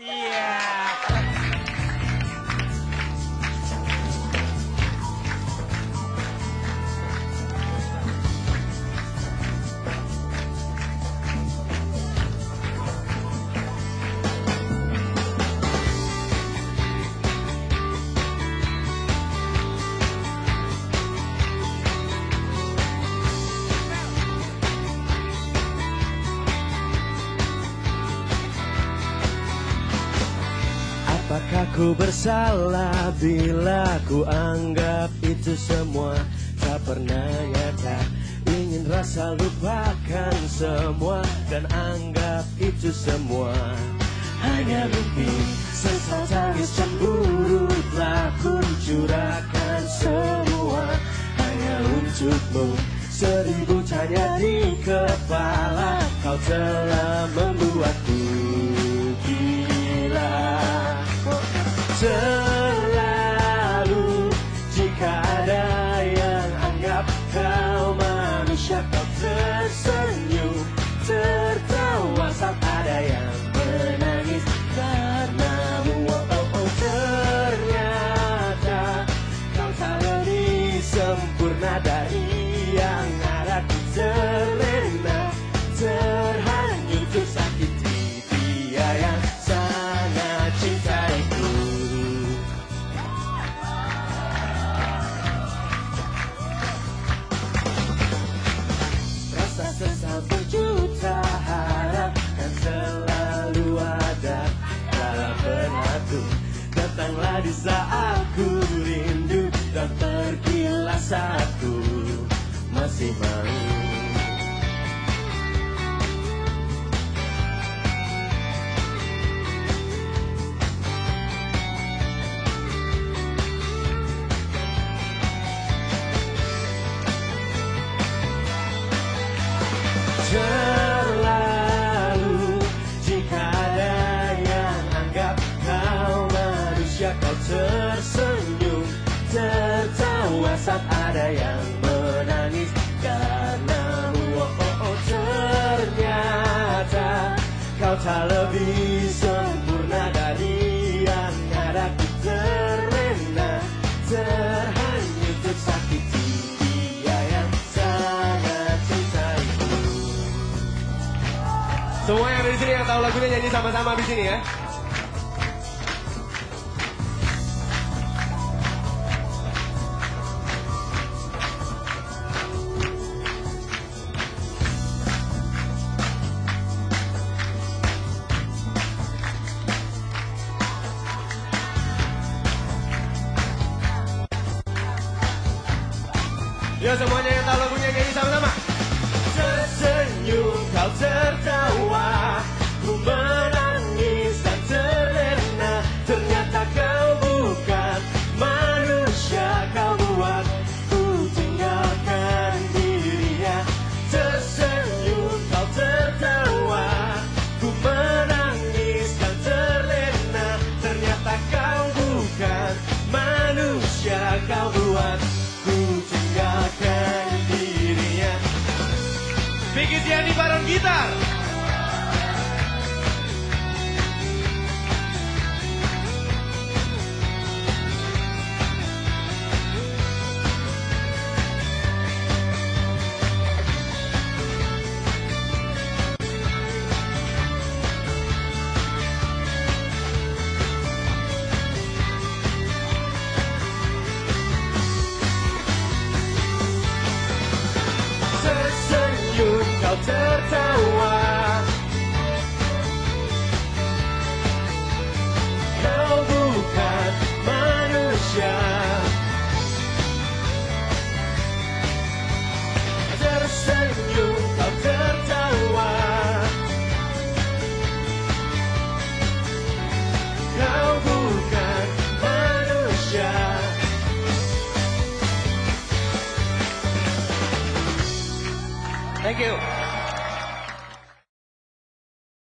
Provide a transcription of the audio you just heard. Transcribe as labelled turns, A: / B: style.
A: Yeah. Ku bersalah bila ku anggap itu semua tak pernah nyata. Ingin rasa lupakan semua dan anggap itu semua. Hanya mimpi Sesal tangis cemburu telah ku curahkan semua. Hanya untukmu Seribu tanya di kepala Kau telah membuatku Jesus. Benakku Datanglah di saat ku rindu Dan pergilah saat ku masih mau yang menangis Karenamu oh, oh, oh, ternyata Kau tak lebih sempurna dari yang ada Ku terlena, terhanyut tersakiti dia yang sangat cintaiku
B: Semua yang ada di sini yang tahu lagunya nyanyi sama-sama di sini ya. Ya semuanya yang tahu lagunya nyanyi sama-sama.
A: Tersenyum kau tertawa Ku menangis dan terlena. Ternyata kau bukan manusia Kau buat. Ku tinggalkan dirinya. Tersenyum kau tertawa Ku menangis dan terlena. Ternyata kau bukan manusia Kau buat tertawa. Kau bukan manusia. Tersenyum kau tertawa. Kau bukan manusia.
B: Thank you.